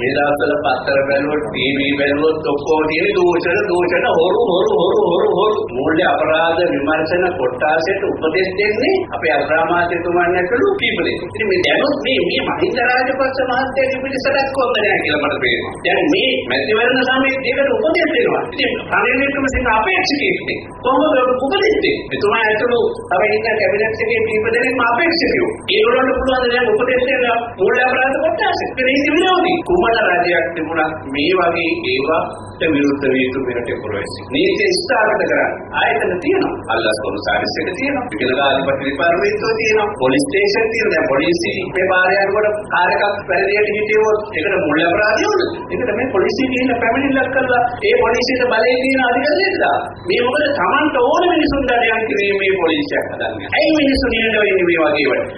මේ දවස්වල පත්තර බැලුවොත් ටීවී බැලුවොත් ඔක්කොම තියෙන දූෂණ දූෂණ හොරු හොරු හොරු හොරු හොරු. මූල්‍ය අපරාධ විමර්ශන කොට්ටාසයට උපදෙස් දෙන්නේ අපේ අග්‍රාමාත්‍යතුමන් ඇතුළු කීප දෙනෙක්. ඉතින් මේ දැනුත් මේ මේ මහින්ද රාජපක්ෂ මහත්තයාගේ පිළිසරක් කොහොමද නැහැ කියලා මට පේනවා. දැන් මේ මැතිවරණ සමයේදී ඒකට උපදෙස් දෙනවා. ඉතින් රනිල් වික්‍රමසිංහ අපේක්ෂකයෙක් නේ. කොහොමද උපදෙස් දෙන්නේ? එතුමා ඇතුළු තව ඉන්න කැබිනට් එකේ කීප දෙනෙක්ම අපේක්ෂකයෝ. ඒගොල්ලන්ට පුළුවන් දැන් උපදෙස් දෙන්න මූල්‍ය අපරාධ කොට්ටාසෙ. ඒක නීති විරෝධී. කුමන රජයක් තිබුණත් මේ වගේ ඒවාට විරුද්ධ විය යුතු මෙරට පුරවැසි. නීති ස්ථාපිත කරන්න ආයතන තියෙනවා. අල්ලස් කොමසාරිස් එක තියෙනවා. විකලකාධිපති විපර්විතෝ තියෙනවා. පොලිස් ස්ටේෂන් තියෙනවා. දැන් පොලිසිය මේ පාරේ යනකොට කාර් එකක් පෙරදියට හිටියොත් ඒකට මුල් අපරාධය උනද? ඒකට මේ පොලිසිය කියන පැමිණිල්ලක් කරලා ඒ පොලිසියට බලය තියෙන අධිකාරියෙක් දා. මේ මොකද Tamanට ඕන මිනිසුන් දඩයන් කිරීමේ පොලිසියක් හදන්නේ. ඇයි මිනිස්සු නියඬ වෙන්නේ මේ වගේ වැඩ?